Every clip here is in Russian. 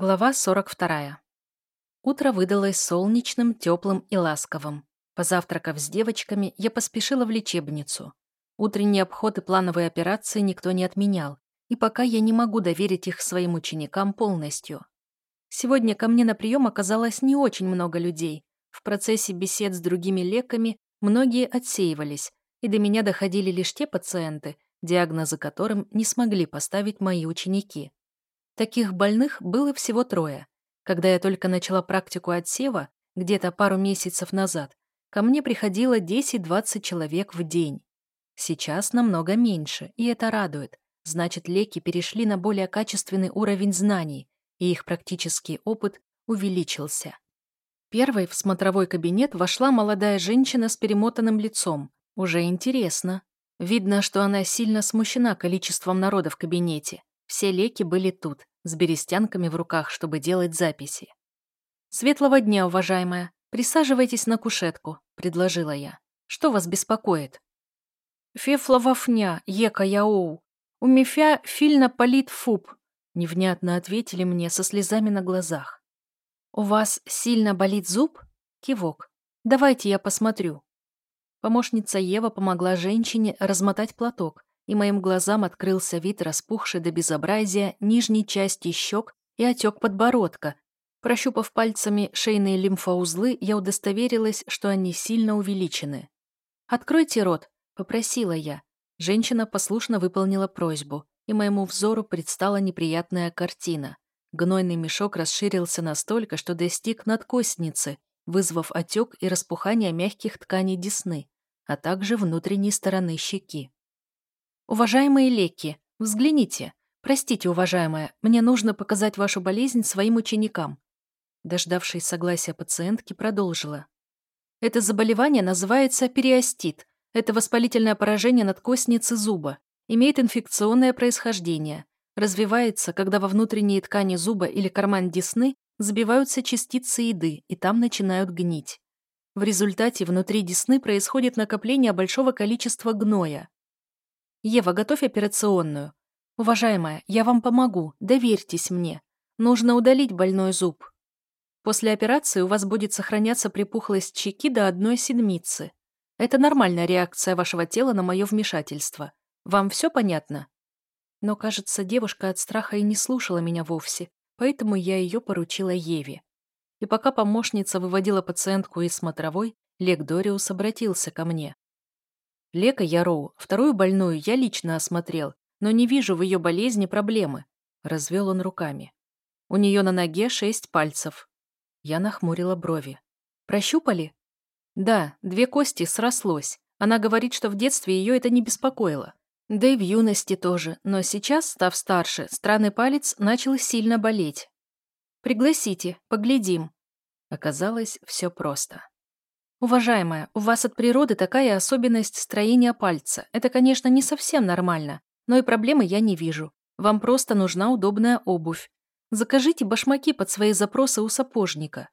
Глава 42. Утро выдалось солнечным, теплым и ласковым. Позавтракав с девочками, я поспешила в лечебницу. Утренний обход и плановые операции никто не отменял, и пока я не могу доверить их своим ученикам полностью. Сегодня ко мне на прием оказалось не очень много людей. В процессе бесед с другими леками многие отсеивались, и до меня доходили лишь те пациенты, диагнозы которым не смогли поставить мои ученики. Таких больных было всего трое. Когда я только начала практику отсева, где-то пару месяцев назад, ко мне приходило 10-20 человек в день. Сейчас намного меньше, и это радует. Значит, леки перешли на более качественный уровень знаний, и их практический опыт увеличился. Первой в смотровой кабинет вошла молодая женщина с перемотанным лицом. Уже интересно. Видно, что она сильно смущена количеством народа в кабинете. Все леки были тут, с берестянками в руках, чтобы делать записи. «Светлого дня, уважаемая. Присаживайтесь на кушетку», — предложила я. «Что вас беспокоит?» «Фефлавафня, ека яоу. У мифя фильно полит фуб», — невнятно ответили мне со слезами на глазах. «У вас сильно болит зуб?» — кивок. «Давайте я посмотрю». Помощница Ева помогла женщине размотать платок, и моим глазам открылся вид распухшей до безобразия нижней части щек и отек подбородка. Прощупав пальцами шейные лимфоузлы, я удостоверилась, что они сильно увеличены. «Откройте рот», — попросила я. Женщина послушно выполнила просьбу, и моему взору предстала неприятная картина. Гнойный мешок расширился настолько, что достиг надкостницы, вызвав отек и распухание мягких тканей десны, а также внутренней стороны щеки. «Уважаемые леки, взгляните. Простите, уважаемая, мне нужно показать вашу болезнь своим ученикам». Дождавшись согласия пациентки, продолжила. Это заболевание называется периостит. Это воспалительное поражение надкостницы зуба. Имеет инфекционное происхождение. Развивается, когда во внутренние ткани зуба или карман десны забиваются частицы еды, и там начинают гнить. В результате внутри десны происходит накопление большого количества гноя. «Ева, готовь операционную. Уважаемая, я вам помогу, доверьтесь мне. Нужно удалить больной зуб. После операции у вас будет сохраняться припухлость щеки до одной седмицы. Это нормальная реакция вашего тела на мое вмешательство. Вам все понятно?» Но, кажется, девушка от страха и не слушала меня вовсе, поэтому я ее поручила Еве. И пока помощница выводила пациентку из смотровой, Лек Дориус обратился ко мне. Лека Яроу, вторую больную я лично осмотрел, но не вижу в ее болезни проблемы. Развел он руками. У нее на ноге шесть пальцев. Я нахмурила брови. Прощупали? Да, две кости срослось. Она говорит, что в детстве ее это не беспокоило. Да и в юности тоже, но сейчас, став старше, странный палец начал сильно болеть. «Пригласите, поглядим». Оказалось, все просто. «Уважаемая, у вас от природы такая особенность строения пальца. Это, конечно, не совсем нормально, но и проблемы я не вижу. Вам просто нужна удобная обувь. Закажите башмаки под свои запросы у сапожника».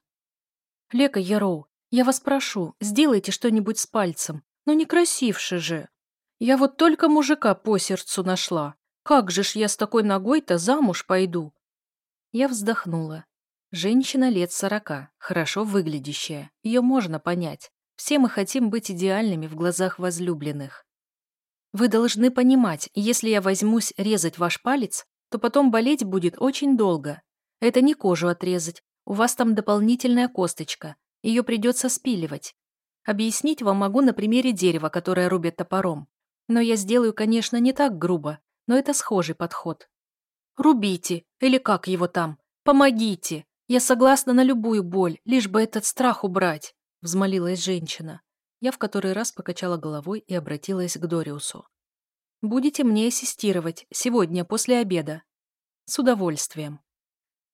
«Лека Яроу, я вас прошу, сделайте что-нибудь с пальцем. Ну не красивше же. Я вот только мужика по сердцу нашла. Как же ж я с такой ногой-то замуж пойду?» Я вздохнула. Женщина лет сорока, хорошо выглядящая. Ее можно понять. Все мы хотим быть идеальными в глазах возлюбленных. Вы должны понимать, если я возьмусь резать ваш палец, то потом болеть будет очень долго. Это не кожу отрезать, у вас там дополнительная косточка, ее придется спиливать. Объяснить вам могу на примере дерева, которое рубят топором. Но я сделаю, конечно, не так грубо, но это схожий подход. Рубите, или как его там, помогите, «Я согласна на любую боль, лишь бы этот страх убрать», — взмолилась женщина. Я в который раз покачала головой и обратилась к Дориусу. «Будете мне ассистировать сегодня после обеда?» «С удовольствием».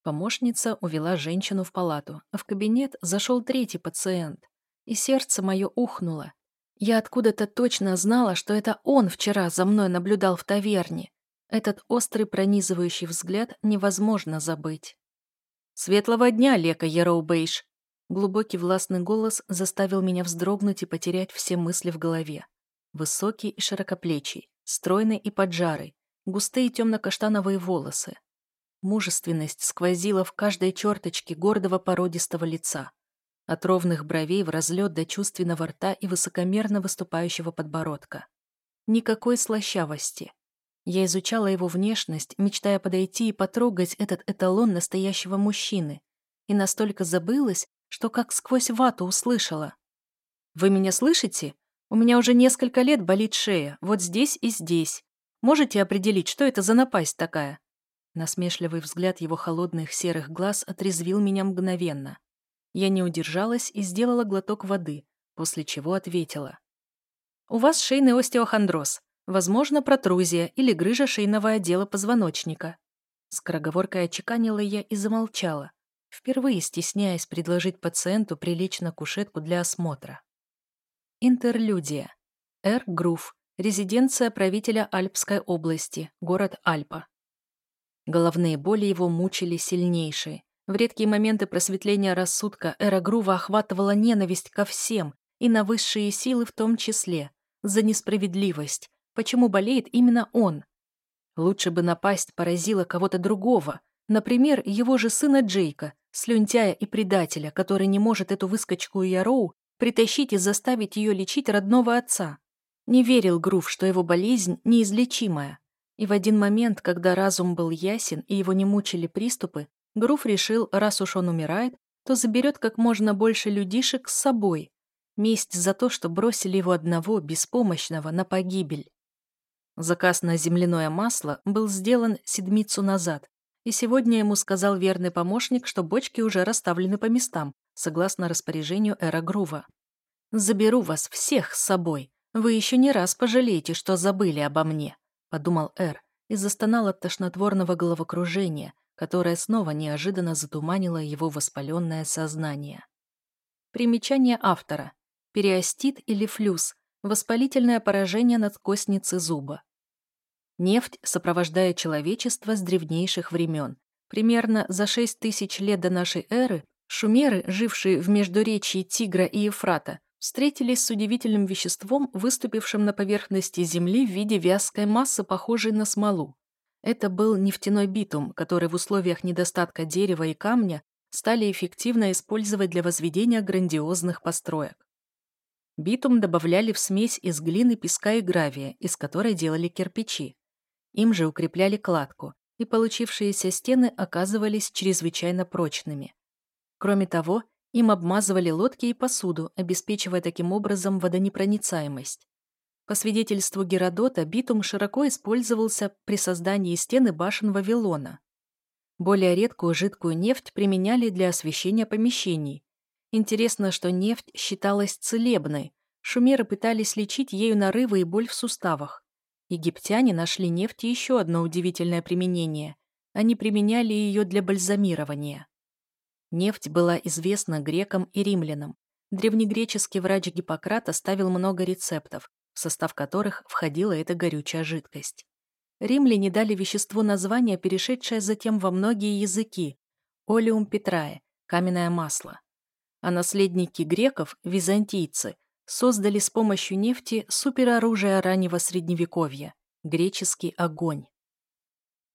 Помощница увела женщину в палату, а в кабинет зашел третий пациент. И сердце мое ухнуло. Я откуда-то точно знала, что это он вчера за мной наблюдал в таверне. Этот острый пронизывающий взгляд невозможно забыть. «Светлого дня, Лека Яроубейш!» Глубокий властный голос заставил меня вздрогнуть и потерять все мысли в голове. Высокий и широкоплечий, стройный и поджарый, густые темно-каштановые волосы. Мужественность сквозила в каждой черточке гордого породистого лица. От ровных бровей в разлет до чувственного рта и высокомерно выступающего подбородка. Никакой слащавости. Я изучала его внешность, мечтая подойти и потрогать этот эталон настоящего мужчины. И настолько забылась, что как сквозь вату услышала. «Вы меня слышите? У меня уже несколько лет болит шея, вот здесь и здесь. Можете определить, что это за напасть такая?» Насмешливый взгляд его холодных серых глаз отрезвил меня мгновенно. Я не удержалась и сделала глоток воды, после чего ответила. «У вас шейный остеохондроз, возможно, протрузия или грыжа шейного отдела позвоночника». Скороговоркой очеканила я и замолчала, впервые стесняясь предложить пациенту прилечь на кушетку для осмотра. Интерлюдия. Эр Грув. Резиденция правителя Альпской области, город Альпа. Головные боли его мучили сильнейшие. В редкие моменты просветления рассудка Эра Грува охватывала ненависть ко всем, и на высшие силы в том числе, за несправедливость. Почему болеет именно он? Лучше бы напасть поразила кого-то другого, например, его же сына Джейка, слюнтяя и предателя, который не может эту выскочку Яроу притащить и заставить ее лечить родного отца. Не верил Грув, что его болезнь неизлечимая. И в один момент, когда разум был ясен и его не мучили приступы, Груф решил, раз уж он умирает, то заберет как можно больше людишек с собой. Месть за то, что бросили его одного, беспомощного, на погибель. Заказ на земляное масло был сделан седмицу назад, и сегодня ему сказал верный помощник, что бочки уже расставлены по местам, согласно распоряжению Эра Грува. «Заберу вас всех с собой. Вы еще не раз пожалеете, что забыли обо мне подумал Эр и застонал от тошнотворного головокружения, которое снова неожиданно затуманило его воспаленное сознание. Примечание автора. Периостит или флюс – воспалительное поражение надкосницы зуба. Нефть сопровождает человечество с древнейших времен. Примерно за 6 тысяч лет до нашей эры шумеры, жившие в междуречии Тигра и Ефрата, встретились с удивительным веществом, выступившим на поверхности Земли в виде вязкой массы, похожей на смолу. Это был нефтяной битум, который в условиях недостатка дерева и камня стали эффективно использовать для возведения грандиозных построек. Битум добавляли в смесь из глины, песка и гравия, из которой делали кирпичи. Им же укрепляли кладку, и получившиеся стены оказывались чрезвычайно прочными. Кроме того, им обмазывали лодки и посуду, обеспечивая таким образом водонепроницаемость. По свидетельству Геродота, битум широко использовался при создании стены башен Вавилона. Более редкую жидкую нефть применяли для освещения помещений. Интересно, что нефть считалась целебной. Шумеры пытались лечить ею нарывы и боль в суставах. Египтяне нашли нефти еще одно удивительное применение. Они применяли ее для бальзамирования. Нефть была известна грекам и римлянам. Древнегреческий врач Гиппократ оставил много рецептов, в состав которых входила эта горючая жидкость. Римляне дали веществу название, перешедшее затем во многие языки – олеум петрае – каменное масло. А наследники греков, византийцы, создали с помощью нефти супероружие раннего средневековья – греческий огонь.